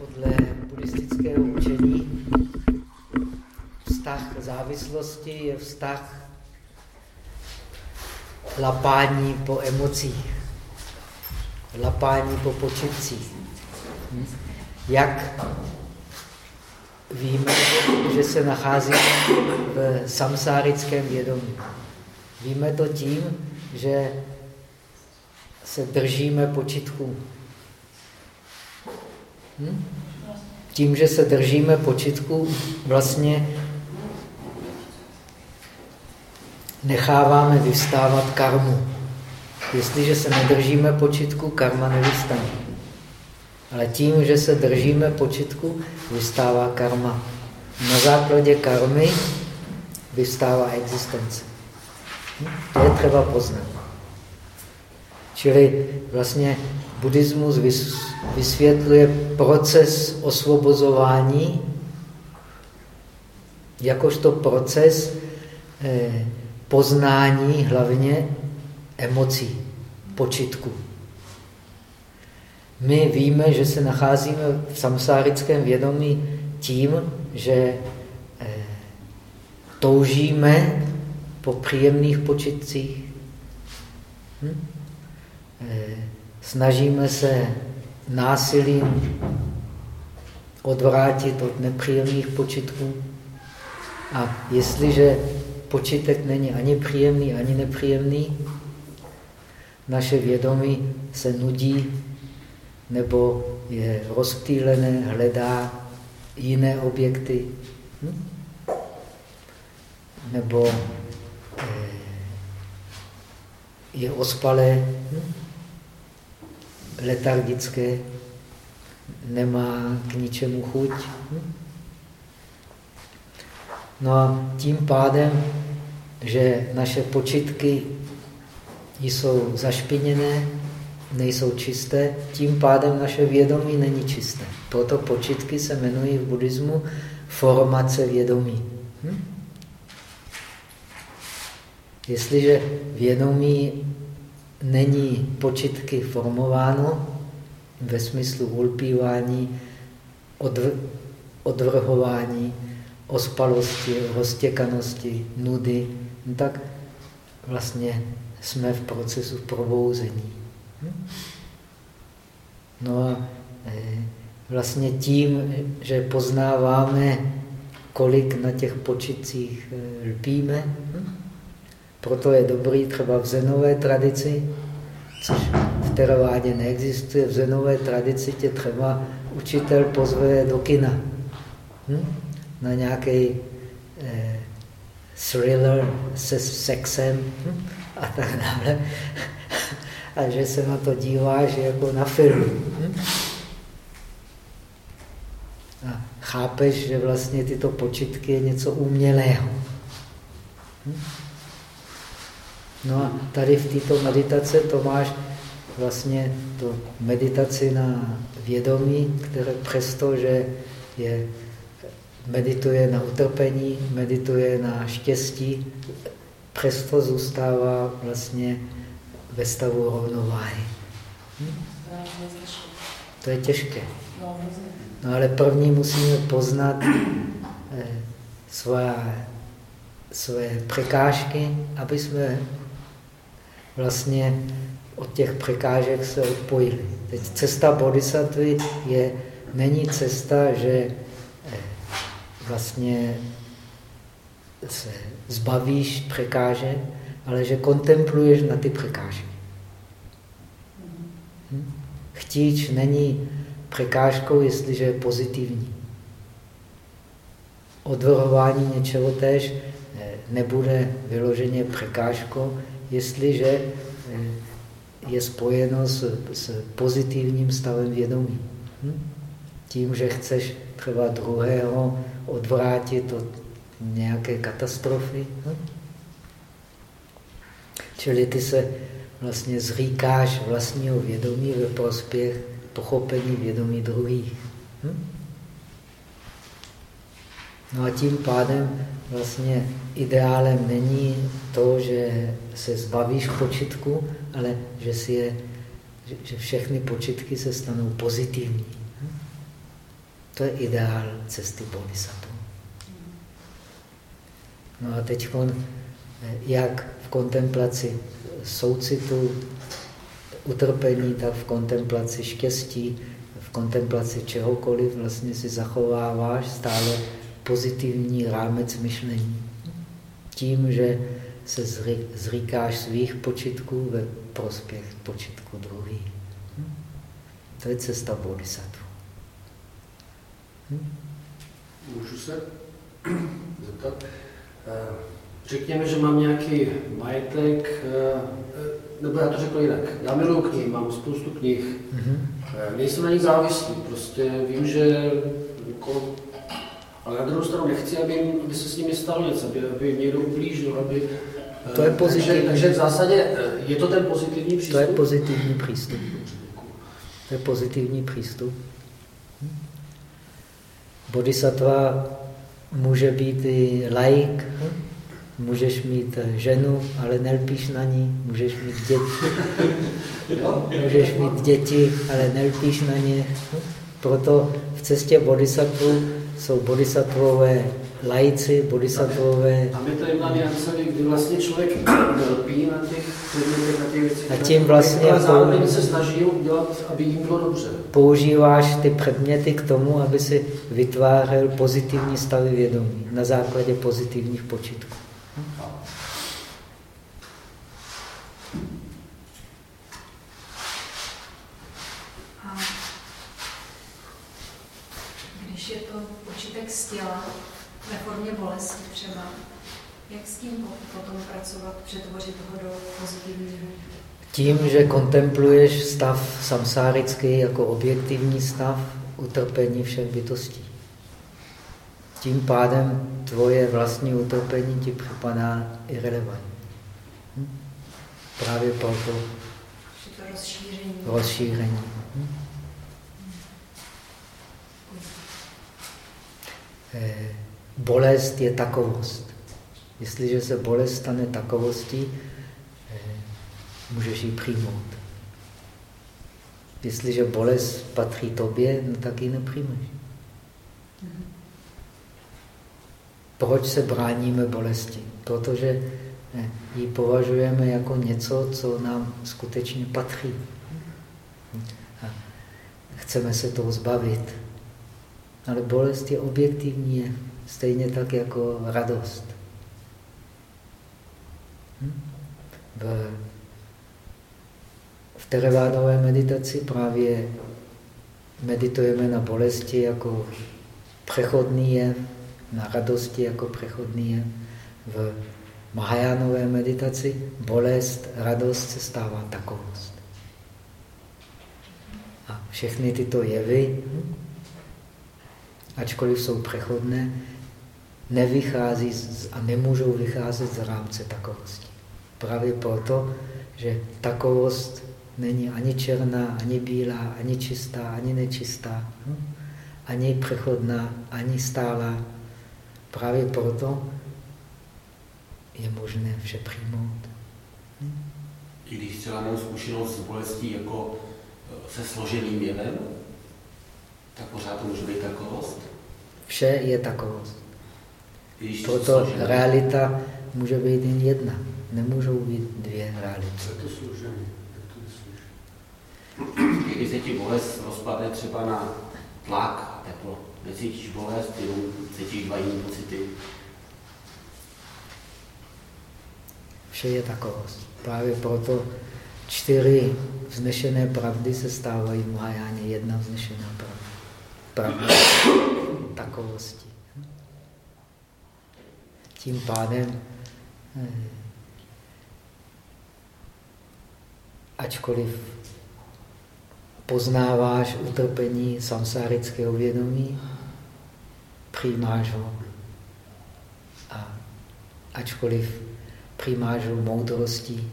podle buddhistického učení vztah závislosti je vztah lapání po emocích, lapání po počitcích. Jak víme, že se nacházíme v samsárickém vědomí? Víme to tím, že se držíme počitku. Hm? Tím, že se držíme počitku, vlastně necháváme vystávat karmu. Jestliže se nedržíme počitku, karma nevystane. Ale tím, že se držíme počitku, vystává karma. Na základě karmy vystává existence. To je třeba poznat. Čili vlastně buddhismus vysvětluje proces osvobozování jakožto proces eh, poznání hlavně emocí, počitku. My víme, že se nacházíme v samsárickém vědomí tím, že eh, toužíme po příjemných počitcích. Hm? Snažíme se násilím odvrátit od nepříjemných počitků. A jestliže počitek není ani příjemný, ani nepříjemný, naše vědomí se nudí nebo je rozptýlené, hledá jiné objekty, hm? nebo eh, je ospalé, hm? Letargické, nemá k ničemu chuť. No a tím pádem, že naše počitky jsou zašpiněné, nejsou čisté, tím pádem naše vědomí není čisté. Proto počitky se jmenují v buddhismu formace vědomí. Hm? Jestliže vědomí není počitky formováno ve smyslu ulpívání, odvr odvrhování, ospalosti, roztěkanosti, nudy, no tak vlastně jsme v procesu probouzení. Hm? No a e, vlastně tím, že poznáváme, kolik na těch počitcích e, lpíme, hm? Proto je dobrý třeba v zenové tradici, což v teravádě neexistuje, v zenové tradici tě třeba učitel pozve do kina. Hm? Na nějaký eh, thriller se sexem hm? a tak dále. A že se na to díváš jako na film. Hm? A chápeš, že vlastně tyto počitky je něco umělého. Hm? No a tady v této meditace to máš vlastně to meditaci na vědomí, které přesto, že je, medituje na utrpení, medituje na štěstí, přesto zůstává vlastně ve stavu rovnováhy. Hm? To je těžké. No ale první musíme poznat eh, své, své překážky, aby jsme vlastně od těch překážek se odpojili. Teď cesta bodhisattvy je, není cesta, že eh, vlastně se zbavíš překážek, ale že kontempluješ na ty překážky. Hm? Chtíč není překážkou, jestliže je pozitivní. Odvrhování něčeho tež eh, nebude vyloženě překážkou, jestliže eh, je spojeno s, s pozitivním stavem vědomí. Hm? Tím, že chceš třeba druhého odvrátit od nějaké katastrofy. Hm? Čili ty se vlastně zříkáš vlastního vědomí ve prospěch pochopení vědomí druhých. Hm? No a tím pádem vlastně ideálem není to, že se zbavíš počitku, ale že, si je, že všechny počitky se stanou pozitivní. To je ideál cesty bodhisattva. No a teď jak v kontemplaci soucitu, utrpení, tak v kontemplaci štěstí, v kontemplaci čehokoliv vlastně si zachováváš stále pozitivní rámec myšlení. Tím, že se zříkáš svých počitků ve prospěch počitku druhých. To je cesta bodhisattva. Hm? Můžu se zeptat? Eh, řekněme, že mám nějaký majetek, eh, nebo já to řekl jinak. Já miluji knihy, mám spoustu knih, mm-hmm. nejsem na nich závislý, prostě vím, že jako, ale na druhou stranu nechci, aby, aby se s nimi stalo něco, aby, aby někdo ublížil, aby... To je pozitivní. Takže, takže v zásadě je to ten pozitivní přístup? To je pozitivní přístup. To je pozitivní přístup. Bodhisattva může být i laik, můžeš mít ženu, ale nelpíš na ní, můžeš mít děti, můžeš mít děti, ale nelpíš na ně. Proto v cestě bodhisattva jsou bodhisattvové lajci, bodhisattvové... A my tady máme Jancovi, kdy vlastně člověk lpí na těch předmětech, na těch věcech. A tím vlastně... Ale zároveň se snaží udělat, aby jim bylo dobře. Používáš ty předměty k tomu, aby si vytvářel pozitivní stavy vědomí na základě pozitivních počitků. Když je to počitek z těla, ve formě bolesti třeba. Jak s tím potom pracovat, přetvořit ho do pozitivního? Tím, že kontempluješ stav samsárický jako objektivní stav utrpení všech bytostí. Tím pádem tvoje vlastní utrpení ti připadá irrelevantní. Hm? Právě proto to rozšíření. rozšíření. Hm? Eh, bolest je takovost. Jestliže se bolest stane takovostí, eh, můžeš ji přijmout. Jestliže bolest patří tobě, no tak ji nepřijmeš. Proč se bráníme bolesti? Protože eh, ji považujeme jako něco, co nám skutečně patří. A chceme se toho zbavit. Ale bolest je objektivní Stejně tak jako radost. Hm? V, v terevádové meditaci právě meditujeme na bolesti jako přechodný jev, na radosti jako přechodný jev. V Mahajánové meditaci bolest, radost se stává takovost. A všechny tyto jevy, hm? Ačkoliv jsou přechodné, nevychází z, a nemůžou vycházet z rámce takovosti. Právě proto, že takovost není ani černá, ani bílá, ani čistá, ani nečistá, hm? ani přechodná, ani stálá. Právě proto je možné vše přijmout. Hm? I když třeba mám zkušenost s bolestí jako e, se složeným jevem, tak pořád to může být takovost? Vše je takovost. Proto realita může být jen jedna. Nemůžou být dvě reality. Je to služený. Když se ti bolest rozpadne třeba na tlak a teplo, necítíš bolest, jenom cítíš dva jiné pocity. Vše je takovost. Právě proto čtyři vznešené pravdy se stávají v Mahajáně jedna vznešená pravda. Pravda takovosti. Tím pádem, eh, ačkoliv poznáváš utrpení samsárického vědomí, přijímáš ho. A ačkoliv přijímáš ho moudrostí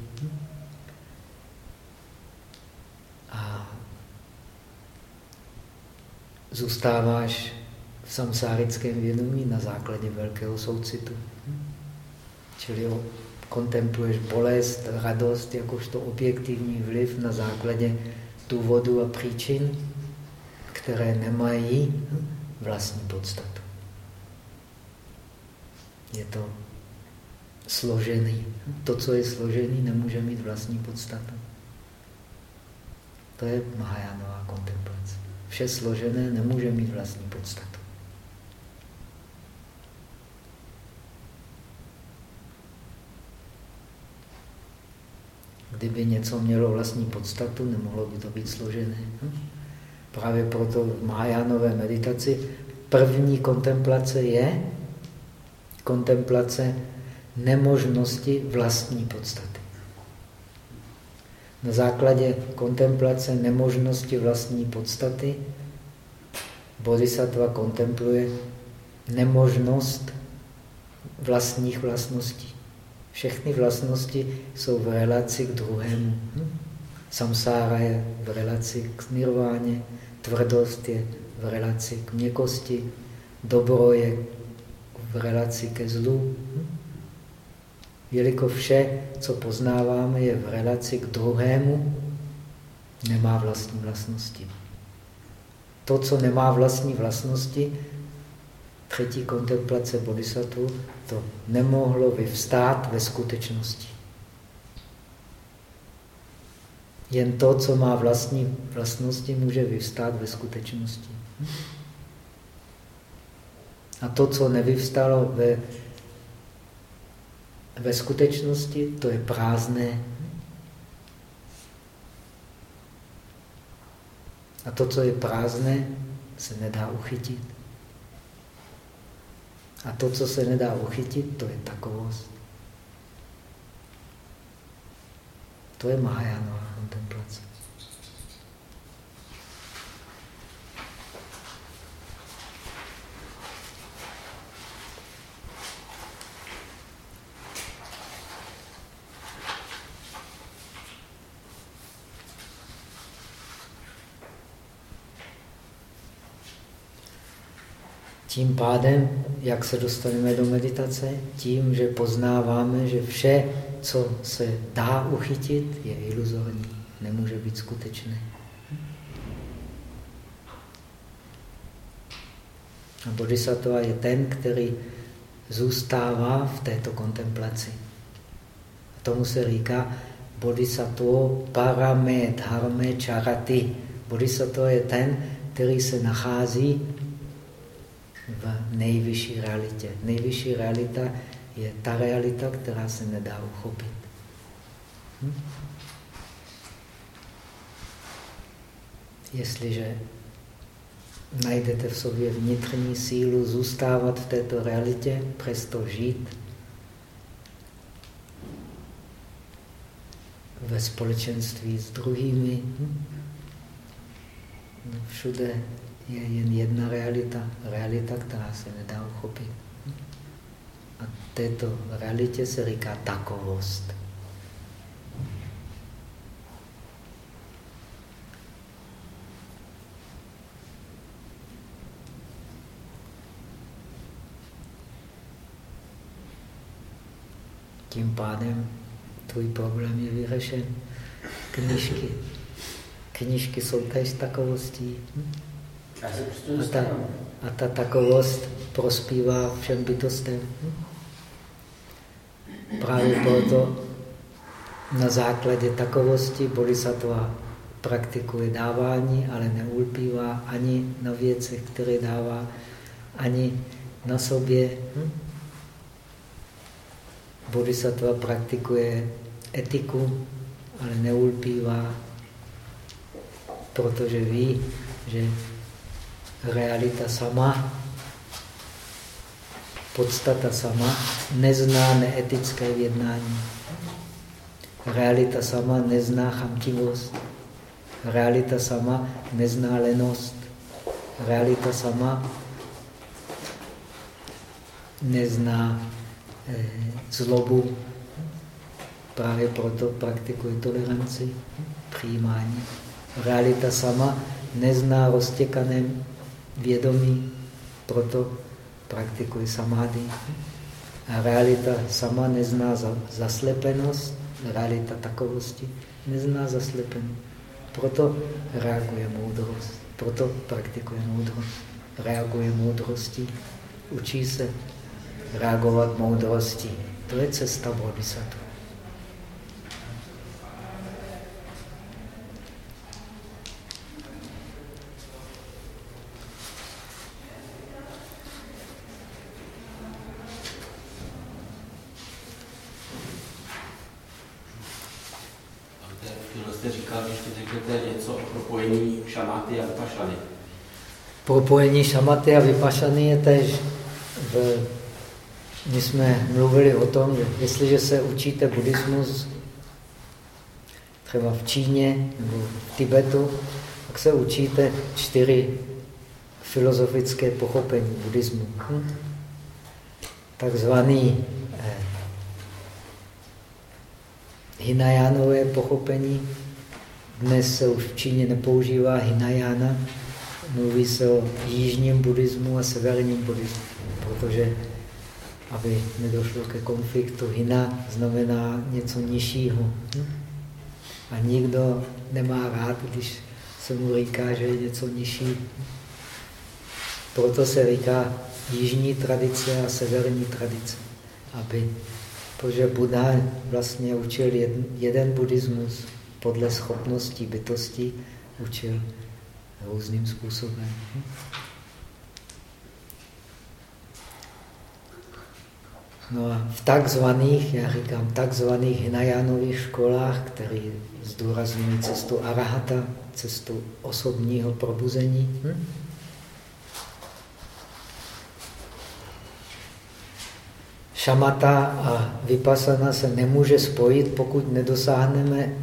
a zůstáváš samsárickém vědomí na základě velkého soucitu. Čili kontempluješ bolest, radost jakožto objektivní vliv na základě důvodu a příčin, které nemají vlastní podstatu. Je to složený. To, co je složený, nemůže mít vlastní podstatu. To je Mahajánová kontemplace. Vše složené nemůže mít vlastní podstatu. Kdyby něco mělo vlastní podstatu, nemohlo by to být složené. Hm? Právě proto v Mahajánové meditaci první kontemplace je kontemplace nemožnosti vlastní podstaty. Na základě kontemplace nemožnosti vlastní podstaty bodhisattva kontempluje nemožnost vlastních vlastností. Všechny vlastnosti jsou v relaci k druhému. Hm? Samsára je v relaci k nirváně, tvrdost je v relaci k měkosti, dobro je v relaci ke zlu. Hm? Jelikož vše, co poznáváme, je v relaci k druhému, nemá vlastní vlastnosti. To, co nemá vlastní vlastnosti, třetí kontemplace bodhisattva, to nemohlo vyvstát ve skutečnosti. Jen to, co má vlastní vlastnosti, může vyvstát ve skutečnosti. A to, co nevyvstalo ve, ve skutečnosti, to je prázdné. A to, co je prázdné, se nedá uchytit. A to, co se nedá uchytit, to je takovost. To je Mahajánová kontemplace. Tím pádem, jak se dostaneme do meditace? Tím, že poznáváme, že vše, co se dá uchytit, je iluzorní, nemůže být skutečné. A bodhisattva je ten, který zůstává v této kontemplaci. A tomu se říká bodhisattva parame dharme charati. Bodhisattva je ten, který se nachází v nejvyšší realitě. Nejvyšší realita je ta realita, která se nedá uchopit. Hm? Jestliže najdete v sobě vnitřní sílu zůstávat v této realitě, přesto žít ve společenství s druhými, hm? Všude je jen jedna realita, realita, která se nedá uchopit. A této realitě se říká takovost. Tím pádem tvůj problém je vyřešen. Knižky. Knižky jsou též takovostí. Hm? A ta, a ta takovost prospívá všem bytostem. Právě proto na základě takovosti bodhisattva praktikuje dávání, ale neulpívá ani na věcech, které dává, ani na sobě. Bodhisattva praktikuje etiku, ale neulpívá, protože ví, že realita sama, podstata sama, nezná neetické jednání. Realita sama nezná chamtivost. Realita sama nezná lenost. Realita sama nezná eh, zlobu. Právě proto praktikuje toleranci, přijímání. Realita sama nezná roztěkané vědomí, proto praktikuji samády. A realita sama nezná zaslepenost, realita takovosti nezná zaslepenost. Proto reaguje moudrost, proto praktikuje moudrost. reaguje moudrostí, učí se reagovat moudrostí. To je cesta bodhisattva. Propojení šamaty a vypašany je tež v, my jsme mluvili o tom, že jestliže se učíte buddhismus třeba v Číně nebo v Tibetu, tak se učíte čtyři filozofické pochopení buddhismu. Hm? Takzvaný eh, Hinayánové pochopení. Dnes se už v Číně nepoužívá Hinayana, mluví se o jižním buddhismu a severním buddhismu, protože aby nedošlo ke konfliktu. Hina znamená něco nižšího. A nikdo nemá rád, když se mu říká, že je něco nižší. Proto se říká jižní tradice a severní tradice. Aby, protože Buddha vlastně učil jeden, jeden buddhismus podle schopností bytosti, učil různým způsobem. No a v takzvaných, já říkám, takzvaných Hinajánových školách, které zdůrazňují cestu arahata, cestu osobního probuzení, hm? šamata a vypasana se nemůže spojit, pokud nedosáhneme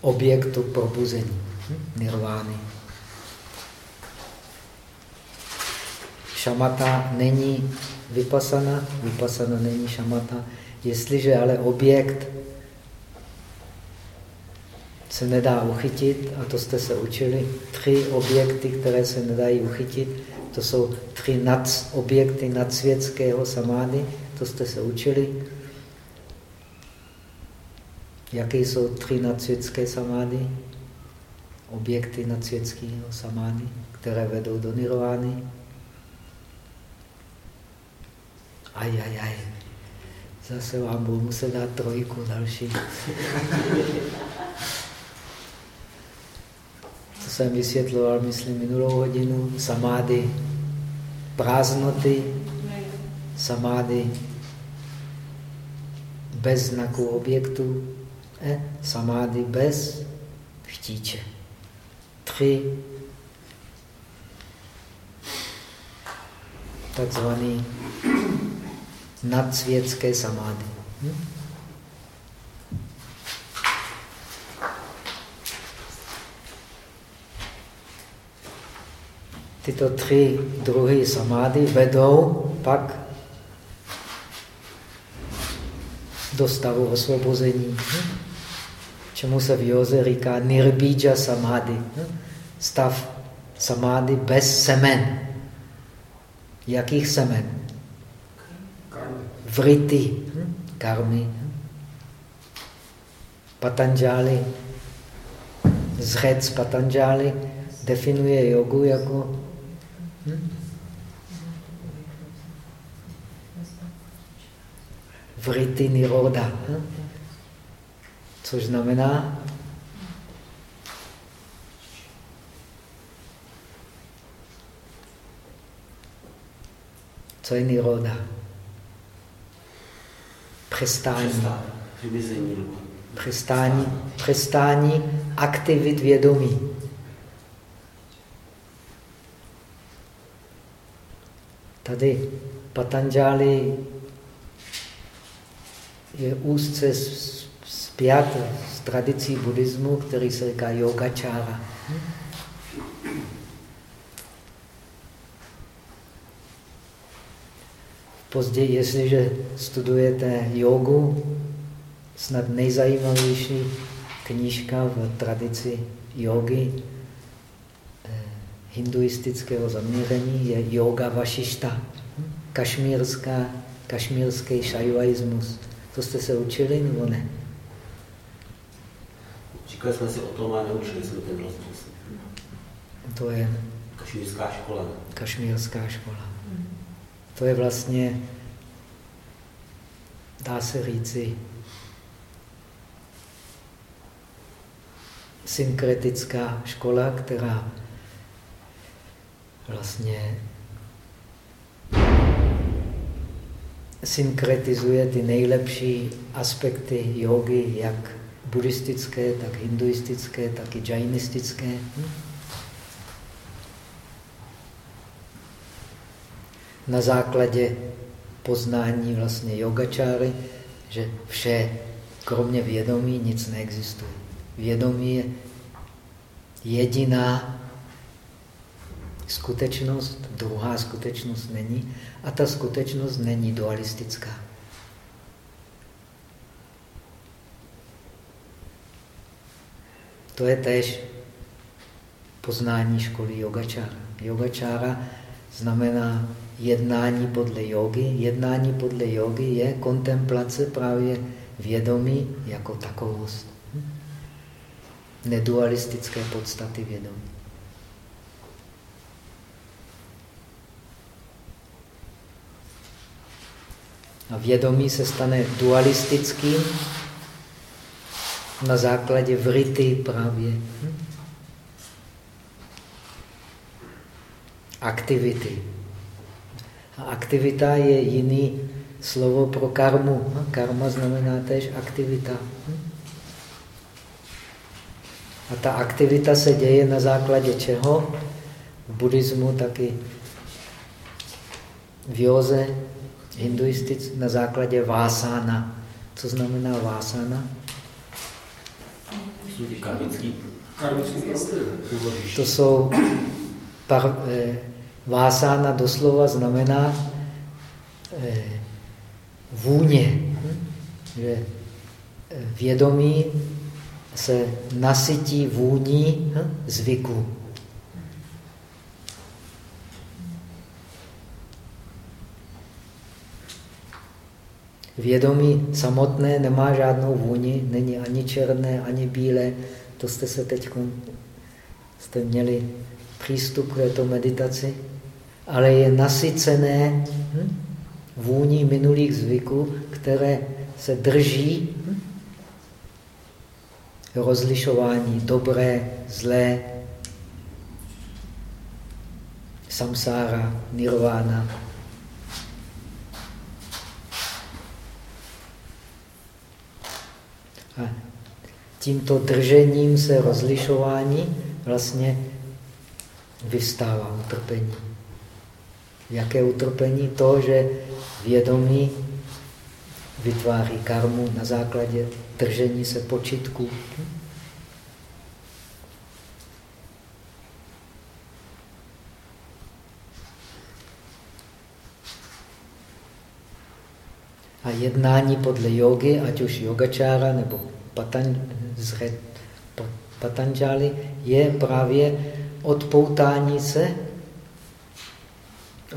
objektu probuzení, hm? nirvány. Šamata není vypasana, vypasana není šamata. Jestliže ale objekt se nedá uchytit, a to jste se učili, tři objekty, které se nedají uchytit, to jsou tři nad, objekty nadsvětského samády, to jste se učili. Jaké jsou tři nadsvětské samády? Objekty nadsvětského samády, které vedou do nirvány. Aj, aj, aj. Zase vám budu muset dát trojku další. To jsem vysvětloval, myslím, minulou hodinu. Samády prázdnoty, samády bez znaku objektu, eh? samády bez chtíče. Tři takzvaný nadsvětské samády. Hm? Tyto tři druhy samády vedou pak do stavu osvobození, hm? čemu se v Joze říká nirbíja samády, hm? stav samády bez semen. Jakých semen? Vrity, hm? karmy. Patanjali, zřec Patanjali definuje jogu jako hm? vrity niroda, hm? což znamená co je niroda? Přestání. Přestání, přestání aktivit vědomí. Tady Patanjali je úzce spjat s tradicí buddhismu, který se říká yogačára. Později, jestliže studujete jogu, snad nejzajímavější knížka v tradici jogy eh, hinduistického zaměření je Yoga Vašišta, kašmírská, kašmírský šajvaismus. To jste se učili nebo ne? Říkali jsme si o tom a neučili jsme ten rozdíl. To je Kašmírská škola. Kašmírská škola. To je vlastně, dá se říci, synkretická škola, která vlastně synkretizuje ty nejlepší aspekty jogy, jak buddhistické, tak hinduistické, tak i džajnistické. Hm? Na základě poznání vlastně yogačáry, že vše, kromě vědomí, nic neexistuje. Vědomí je jediná skutečnost, druhá skutečnost není a ta skutečnost není dualistická. To je tež poznání školy yogačára. Yogačára znamená jednání podle jogy. Jednání podle jogy je kontemplace právě vědomí jako takovost. Nedualistické podstaty vědomí. A vědomí se stane dualistickým na základě vrity právě. Aktivity. A aktivita je jiný slovo pro karmu. Karma znamená tež aktivita. A ta aktivita se děje na základě čeho? V buddhismu taky v józe hinduistic na základě vásána. Co znamená vásána? To jsou par, eh, vásána doslova znamená eh, vůně. Že eh, vědomí se nasytí vůní hm, zvyku. Vědomí samotné nemá žádnou vůni, není ani černé, ani bílé. To jste se teď jste měli přístup k této meditaci, ale je nasycené hm, vůní minulých zvyků, které se drží hm, rozlišování dobré, zlé, samsára, nirvana, A tímto držením se rozlišování vlastně vystává utrpení. Jaké utrpení? To, že vědomí vytváří karmu na základě držení se počitku. A jednání podle jogy, ať už yogačára nebo patanžály, je právě odpoutání se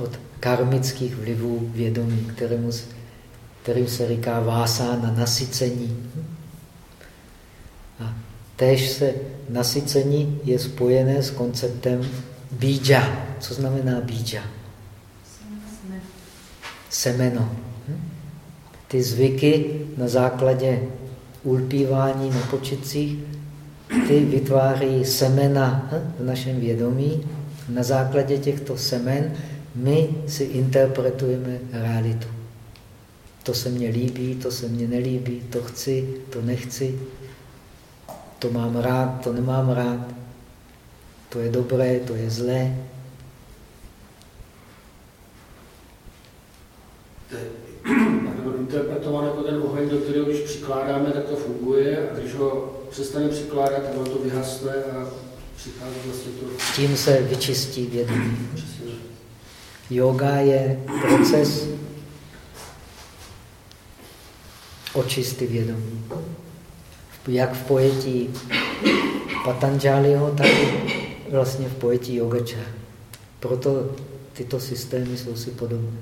od karmických vlivů vědomí, kterému, kterým se říká vásá na nasycení. A též se nasycení je spojené s konceptem bíja. Co znamená bíja? Semeno ty zvyky na základě ulpívání na počitcích, ty vytváří semena v našem vědomí. Na základě těchto semen my si interpretujeme realitu. To se mně líbí, to se mně nelíbí, to chci, to nechci, to mám rád, to nemám rád, to je dobré, to je zlé. interpretován jako ten oheň, do kterého když přikládáme, tak to funguje a když ho přestane přikládat, tak on to vyhasne a přichází vlastně to... Tím se vyčistí vědomí. Yoga je proces očisty vědomí. Jak v pojetí Patanjaliho, tak vlastně v pojetí yogača. Proto tyto systémy jsou si podobné.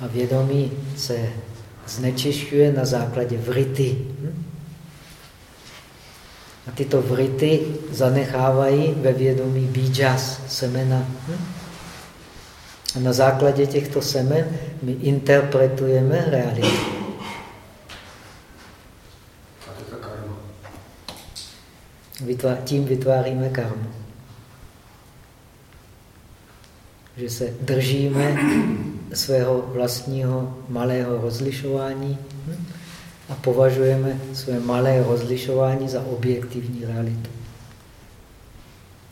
A vědomí se znečišťuje na základě vrity. A tyto vrity zanechávají ve vědomí bíjas, semena. Hm? A na základě těchto semen my interpretujeme realitu. Tím vytváříme karmu. Že se držíme svého vlastního malého rozlišování hm? A považujeme své malé rozlišování za objektivní realitu.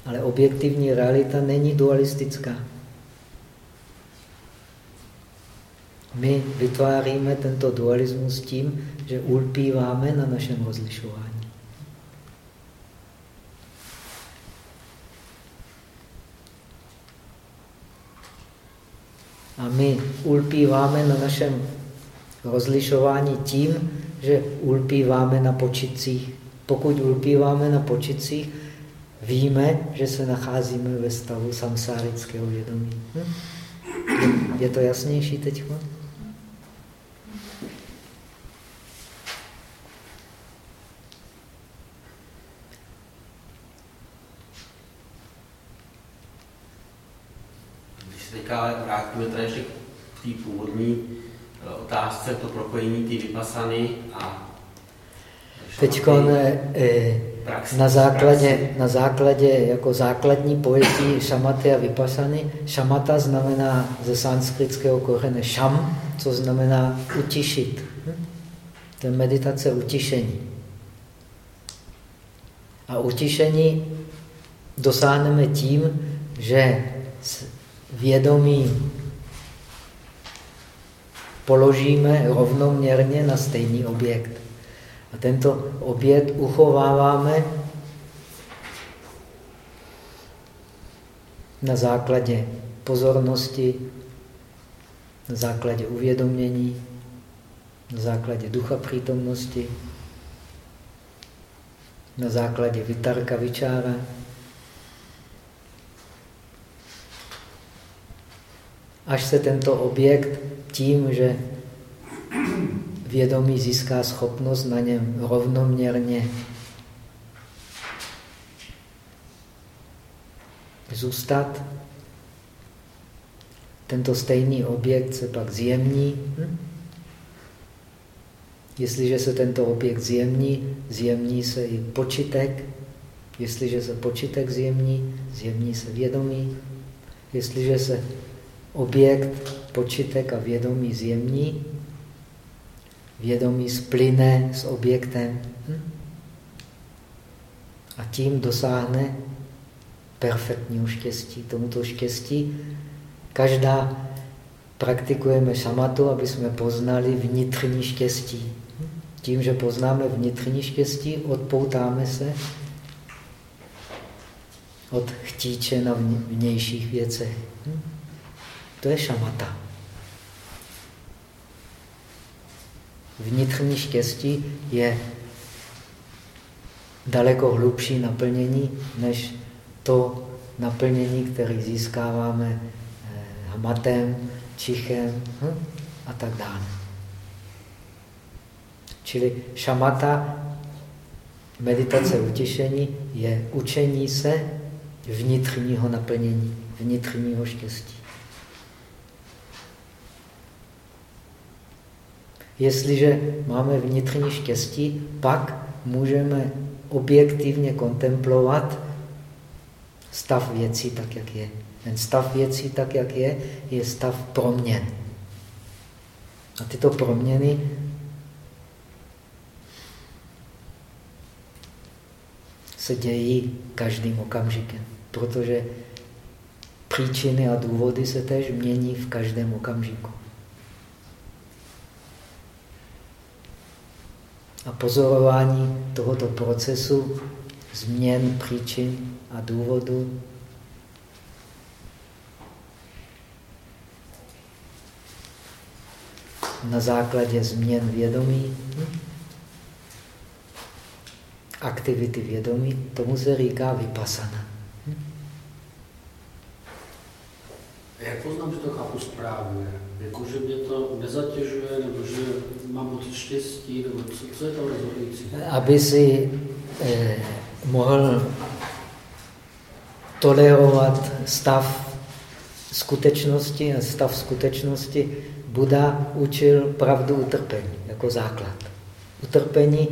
Ale objektivní realita není dualistická. My vytváříme tento dualismus tím, že ulpíváme na našem rozlišování. A my ulpíváme na našem rozlišování tím, že ulpíváme na počitcích. Pokud ulpíváme na počitcích, víme, že se nacházíme ve stavu samsárického vědomí. Hm? Je to jasnější teď? teďka vrátíme tady ještě k té původní otázce, to propojení té vypasany a Teď eh, na základě, na základě jako základní pojetí šamaty a vypasany. Šamata znamená ze sanskritského kořene šam, co znamená utišit. Hm? To je meditace utišení. A utišení dosáhneme tím, že vědomí položíme rovnoměrně na stejný objekt. A tento objekt uchováváme na základě pozornosti, na základě uvědomění, na základě ducha přítomnosti, na základě vitarka vyčára, až se tento objekt tím, že vědomí získá schopnost na něm rovnoměrně zůstat, tento stejný objekt se pak zjemní. Jestliže se tento objekt zjemní, zjemní se i počitek. Jestliže se počitek zjemní, zjemní se vědomí. Jestliže se objekt, počitek a vědomí zjemní, vědomí splyne s objektem hm? a tím dosáhne perfektního štěstí. Tomuto štěstí každá praktikujeme šamatu, aby jsme poznali vnitřní štěstí. Tím, že poznáme vnitřní štěstí, odpoutáme se od chtíče na vnějších věcech. Hm? To je šamata. Vnitřní štěstí je daleko hlubší naplnění než to naplnění, které získáváme eh, hmatem, čichem hm? a tak dále. Čili šamata, meditace utišení, je učení se vnitřního naplnění, vnitřního štěstí. Jestliže máme vnitřní štěstí, pak můžeme objektivně kontemplovat stav věcí tak, jak je. Ten stav věcí tak, jak je, je stav proměn. A tyto proměny se dějí každým okamžikem, protože příčiny a důvody se též mění v každém okamžiku. A pozorování tohoto procesu změn příčin a důvodu na základě změn vědomí, aktivity vědomí, tomu se říká vypasana. Jak poznám, že to chápu správně? Jako, že mě to nezatěžuje, nebo že mám moc štěstí, nebo co, co je to rozhodující? Aby si eh, mohl tolerovat stav skutečnosti a stav skutečnosti Buda učil pravdu utrpení jako základ. Utrpení,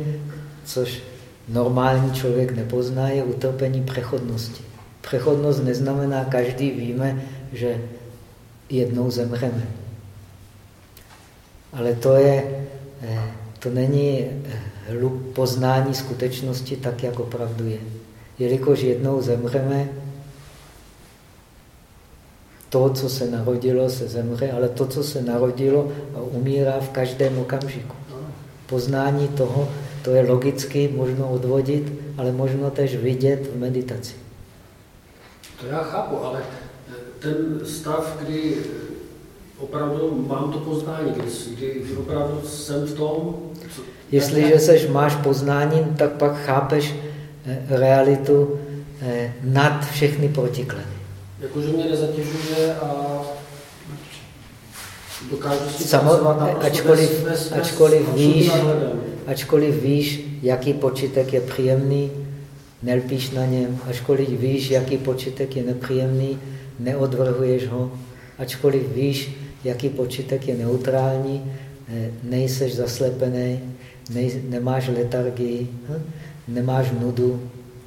což normální člověk nepozná, je utrpení přechodnosti. Přechodnost neznamená, každý víme, že jednou zemřeme. Ale to, je, eh, to není eh, hlub poznání skutečnosti tak, jak opravdu je. Jelikož jednou zemřeme, to, co se narodilo, se zemře, ale to, co se narodilo, umírá v každém okamžiku. Poznání toho, to je logicky možno odvodit, ale možno tež vidět v meditaci. To já chápu, ale ten stav, kdy opravdu mám to poznání, kdy, kdy opravdu jsem v tom... Co, Jestliže seš, máš poznání, tak pak chápeš eh, realitu eh, nad všechny protiklady. Jakože mě nezatěžuje a dokážu si Samo, ačkoliv, bez, ačkoliv, bez víš, ačkoliv víš, jaký počítek je příjemný, nelpíš na něm, ačkoliv víš, jaký počítek je nepříjemný, neodvrhuješ ho, ačkoliv víš, jaký počítek je neutrální, eh, nejseš zaslepený, nej, nemáš letargii, hm? nemáš nudu.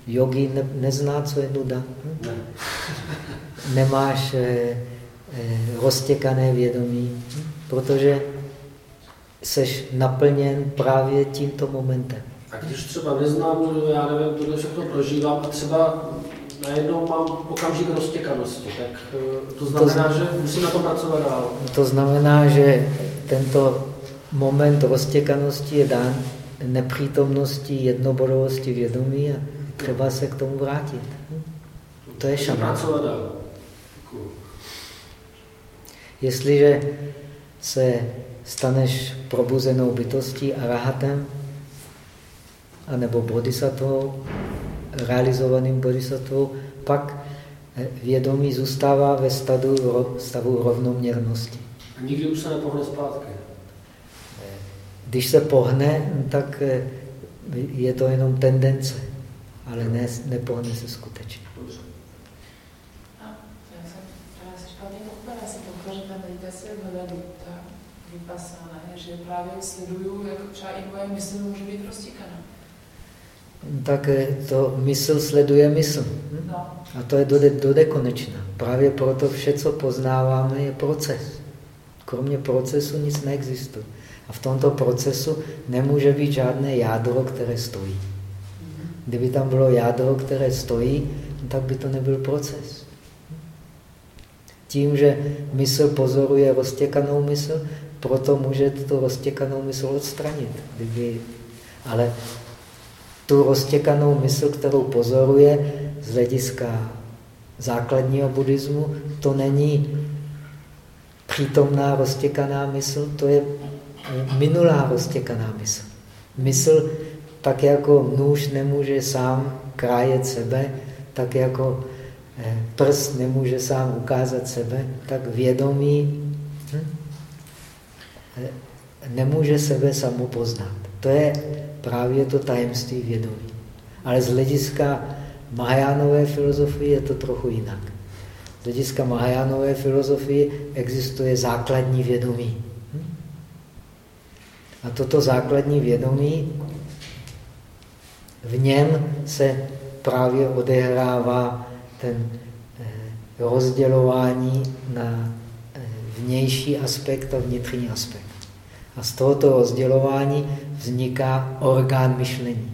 Yogi ne, nezná, co je nuda. Hm? Nemáš eh, eh, roztěkané vědomí, hm? protože seš naplněn právě tímto momentem. A když třeba neznám, já nevím, tohle všechno prožívám a třeba najednou mám okamžik roztěkanosti, tak eh, to znamená, to, že musím na to pracovat dál. To znamená, že tento moment roztěkanosti je dán nepřítomností jednoborovosti vědomí a třeba se k tomu vrátit. To je šama. Jestliže se staneš probuzenou bytostí a rahatem, anebo bodhisattvou, realizovaným bodhisattvou, pak eh, vědomí zůstává ve stavu, stavu rovnoměrnosti. A nikdy už se nepohne zpátky? Eh, když se pohne, tak eh, je to jenom tendence, ale ne, nepohne se skutečně. Dobře. že právě sleduju, jak třeba i moje mysl může být roztíkaná tak to mysl sleduje mysl. No. A to je do, do nekonečna. Právě proto vše, co poznáváme, je proces. Kromě procesu nic neexistuje. A v tomto procesu nemůže být žádné jádro, které stojí. Kdyby tam bylo jádro, které stojí, tak by to nebyl proces. Tím, že mysl pozoruje roztěkanou mysl, proto může tu roztěkanou mysl odstranit. Kdyby, ale tu roztěkanou mysl, kterou pozoruje z hlediska základního buddhismu, to není přítomná roztěkaná mysl, to je minulá roztěkaná mysl. Mysl, tak jako nůž nemůže sám krájet sebe, tak jako eh, prst nemůže sám ukázat sebe, tak vědomí hm, eh, nemůže sebe samo poznat. To je právě to tajemství vědomí. Ale z hlediska Mahajánové filozofie je to trochu jinak. Z hlediska Mahajánové filozofie existuje základní vědomí. Hm? A toto základní vědomí, v něm se právě odehrává ten eh, rozdělování na eh, vnější aspekt a vnitřní aspekt. A z tohoto rozdělování vzniká orgán myšlení.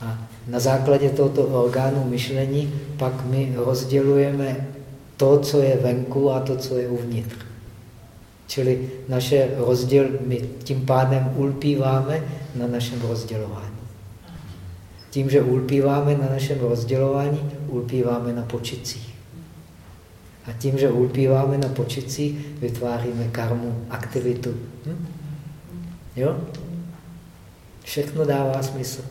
A na základě tohoto orgánu myšlení pak my rozdělujeme to, co je venku a to, co je uvnitř. Čili naše rozděl, my tím pádem ulpíváme na našem rozdělování. Tím, že ulpíváme na našem rozdělování, ulpíváme na počicích. A tím, že ulpíváme na počicích, vytváříme karmu, aktivitu. Hm? Jo? Všechno dává smysl.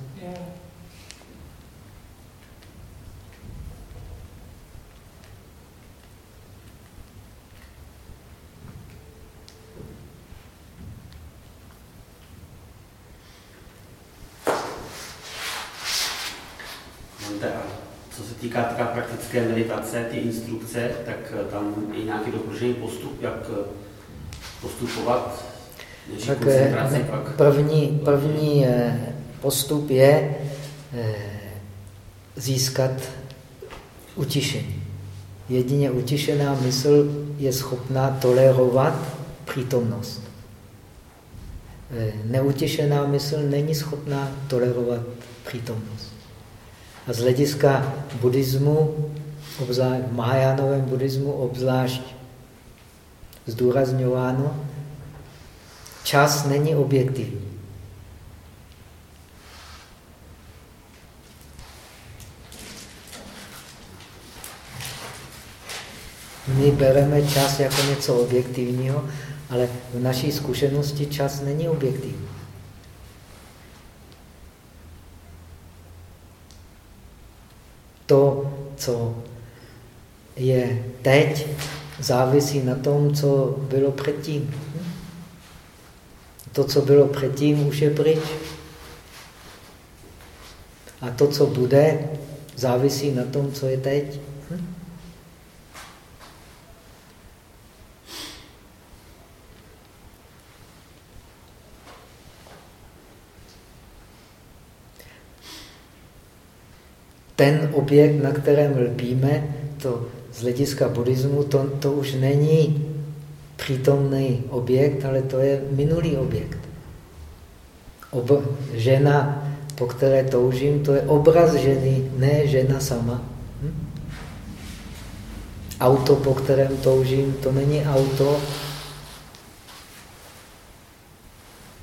týká praktické meditace, ty instrukce, tak tam je nějaký doporučený postup, jak postupovat tak eh, první, první postup je získat utišení. Jedině utišená mysl je schopná tolerovat přítomnost. Neutišená mysl není schopná tolerovat přítomnost. A z hlediska buddhismu, obzvlášť v Mahajánovém buddhismu, obzvlášť zdůrazňováno, čas není objektivní. My bereme čas jako něco objektivního, ale v naší zkušenosti čas není objektivní. To, co je teď, závisí na tom, co bylo předtím. To, co bylo předtím, už je pryč. A to, co bude, závisí na tom, co je teď. ten objekt, na kterém lpíme, to z hlediska buddhismu, to, to už není přítomný objekt, ale to je minulý objekt. Ob, žena, po které toužím, to je obraz ženy, ne žena sama. Hm? Auto, po kterém toužím, to není auto,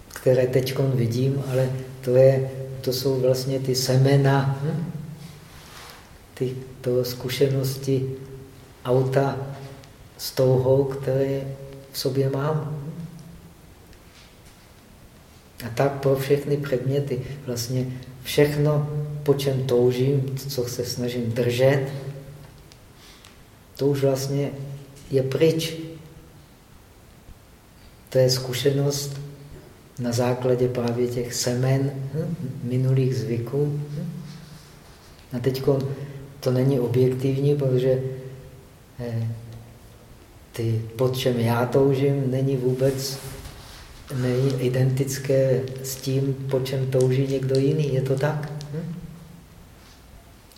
které teď vidím, ale to, je, to jsou vlastně ty semena hm? tyto zkušenosti auta s touhou, které v sobě mám. A tak pro všechny předměty, vlastně všechno, po čem toužím, co se snažím držet, to už vlastně je pryč. To je zkušenost na základě právě těch semen hm, minulých zvyků. A teď to není objektivní, protože eh, ty, pod čem já toužím, není vůbec není identické s tím, po čem touží někdo jiný. Je to tak? Hm?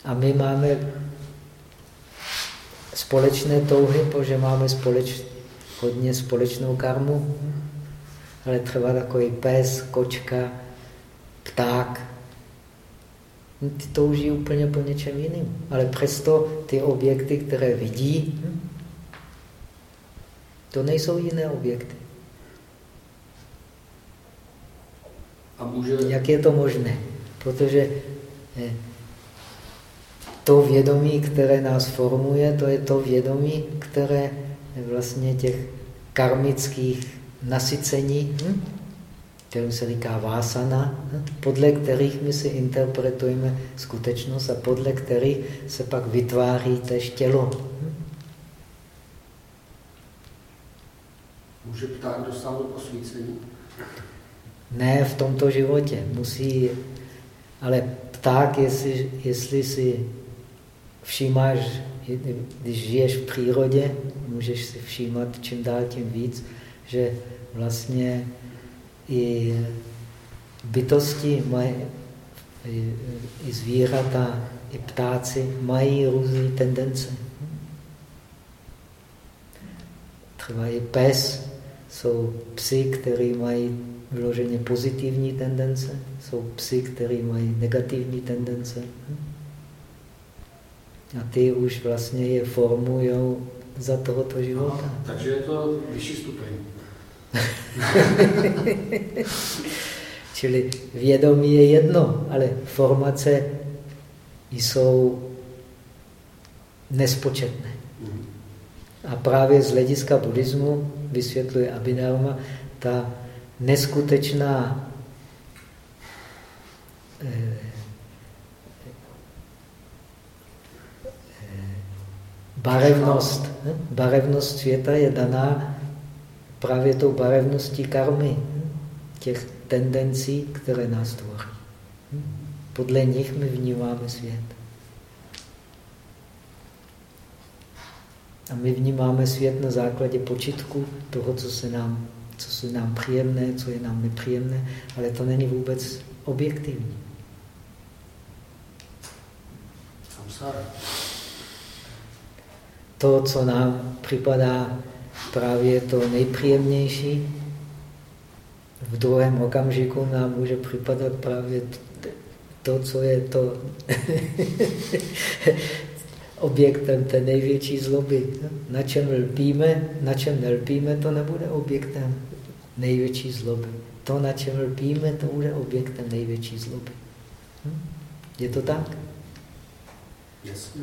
A my máme společné touhy, protože máme společ, hodně společnou karmu. Ale třeba takový pes, kočka, pták, ty touží úplně po něčem jiným. Ale přesto ty objekty, které vidí, to nejsou jiné objekty. A může... Jak je to možné? Protože eh, to vědomí, které nás formuje, to je to vědomí, které vlastně těch karmických nasycení, hm? kterým se říká vásana, podle kterých my si interpretujeme skutečnost a podle kterých se pak vytváří tež tělo. Může pták dosáhnout osvícení? Ne v tomto životě. Musí, ale pták, jestli, jestli si všímáš, když žiješ v přírodě, můžeš si všímat čím dál tím víc, že vlastně i bytosti mají, i, i zvířata, i ptáci mají různé tendence. Třeba i pes, jsou psy, kteří mají vyloženě pozitivní tendence, jsou psy, kteří mají negativní tendence. A ty už vlastně je formují za tohoto života. Aha, takže je to vyšší stupeň. Čili vědomí je jedno, ale formace jsou nespočetné. A právě z hlediska buddhismu, vysvětluje Abhidharma, ta neskutečná eh, barevnost, barevnost světa je daná právě tou barevností karmy, těch tendencí, které nás tvoří. Podle nich my vnímáme svět. A my vnímáme svět na základě počitku toho, co se nám, co se nám příjemné, co je nám nepříjemné, ale to není vůbec objektivní. To, co nám připadá právě to nejpříjemnější, v druhém okamžiku nám může připadat právě to, co je to objektem té největší zloby. Na čem lpíme, na čem nelpíme, to nebude objektem největší zloby. To, na čem lpíme, to bude objektem největší zloby. Hm? Je to tak? Jasně.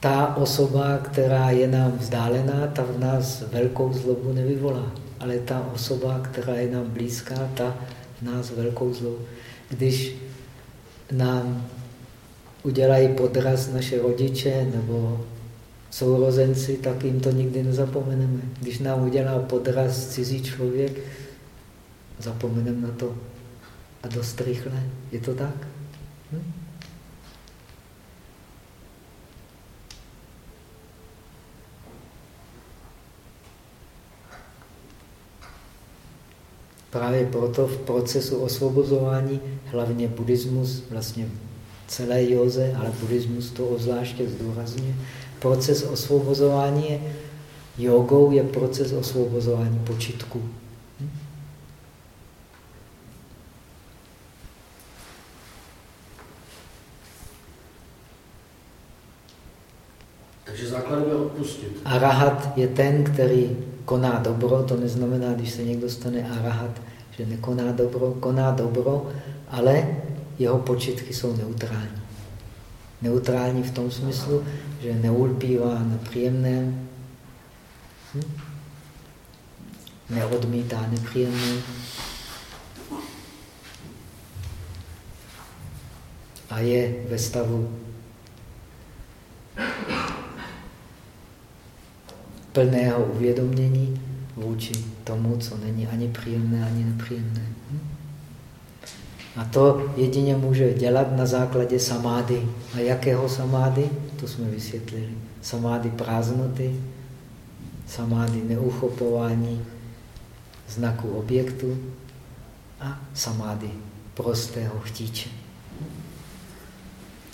Ta osoba, která je nám vzdálená, ta v nás velkou zlobu nevyvolá. Ale ta osoba, která je nám blízká, ta v nás velkou zlobu. Když nám udělají podraz naše rodiče nebo sourozenci, tak jim to nikdy nezapomeneme. Když nám udělá podraz cizí člověk, zapomeneme na to a dost rychle. Je to tak? Hm? Právě proto v procesu osvobozování, hlavně buddhismus, vlastně celé józe, ale buddhismus to obzvláště zdůrazňuje, proces osvobozování je, jogou je proces osvobozování počitku. Hm? Takže základem je odpustit. Arahat je ten, který koná dobro, to neznamená, když se někdo stane arahat, že nekoná dobro, koná dobro, ale jeho počitky jsou neutrální. Neutrální v tom smyslu, že neulpívá na příjemném, hm? neodmítá nepříjemné. A je ve stavu plného uvědomění vůči tomu, co není ani příjemné, ani nepříjemné. Hm? A to jedině může dělat na základě samády. A jakého samády? To jsme vysvětlili. Samády prázdnoty, samády neuchopování znaku objektu a samády prostého chtíče.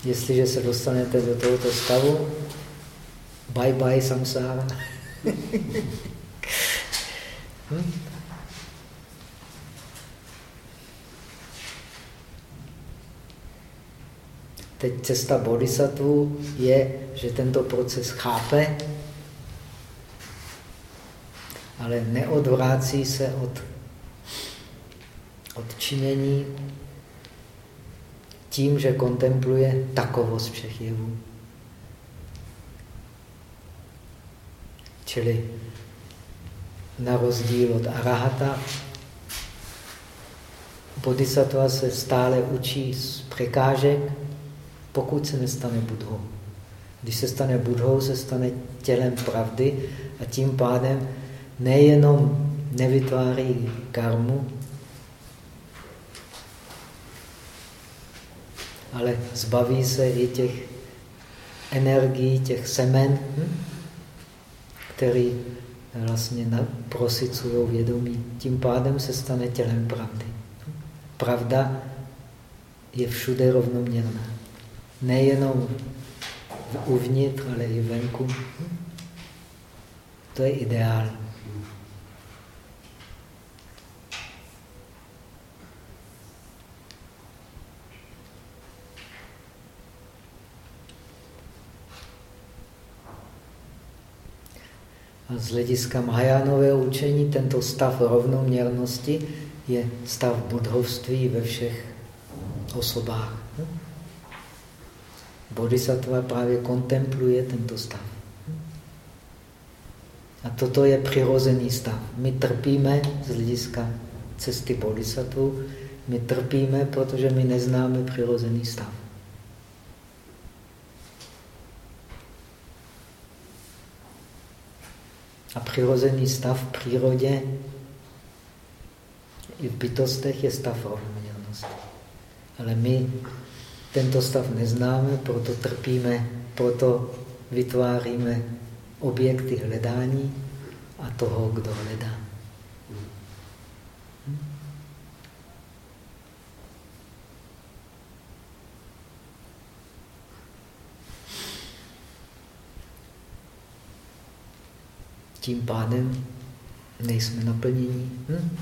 Jestliže se dostanete do tohoto stavu, bye bye samsára. Hm? Teď cesta bodhisattva je, že tento proces chápe, ale neodvrácí se od, od činění tím, že kontempluje takovost všech jevů. Čili na rozdíl od arahata, bodhisattva se stále učí z překážek, pokud se nestane budhou. Když se stane budhou, se stane tělem pravdy a tím pádem nejenom nevytváří karmu, ale zbaví se i těch energií, těch semen, hm? Který vlastně prosycují vědomí. Tím pádem se stane tělem pravdy. Pravda je všude rovnoměrná. Nejenom uvnitř, ale i venku. To je ideál. A z hlediska Mahajánového učení tento stav rovnoměrnosti je stav budhovství ve všech osobách. Bodhisattva právě kontempluje tento stav. A toto je přirozený stav. My trpíme z hlediska cesty bodhisattva, my trpíme, protože my neznáme přirozený stav. A přirozený stav v přírodě i v bytostech je stav rovnoměrnosti. Ale my tento stav neznáme, proto trpíme, proto vytváříme objekty hledání a toho, kdo hledá. Tím pádem nejsme naplnění. Hm?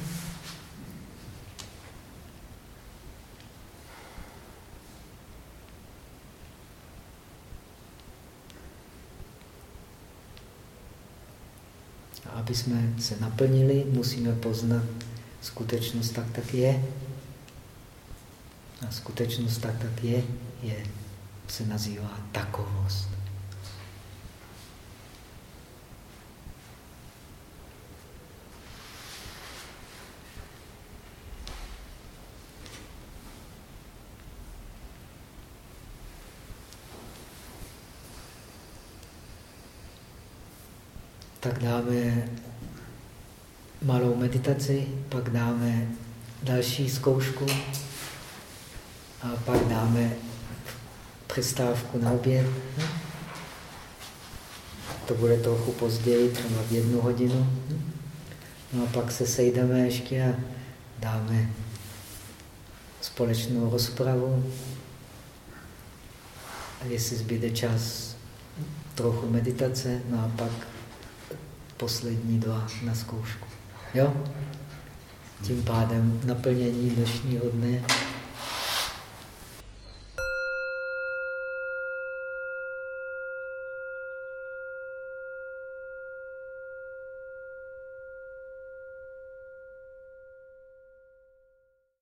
A aby jsme se naplnili, musíme poznat skutečnost tak, tak je. A skutečnost tak, tak je, je se nazývá takovost. Tak dáme malou meditaci, pak dáme další zkoušku a pak dáme přestávku na oběd. To bude trochu později, třeba v jednu hodinu. No a pak se sejdeme ještě a dáme společnou rozpravu. A jestli zbyde čas, trochu meditace, no a pak poslední dva na zkoušku. Jo? Tím pádem naplnění dnešního dne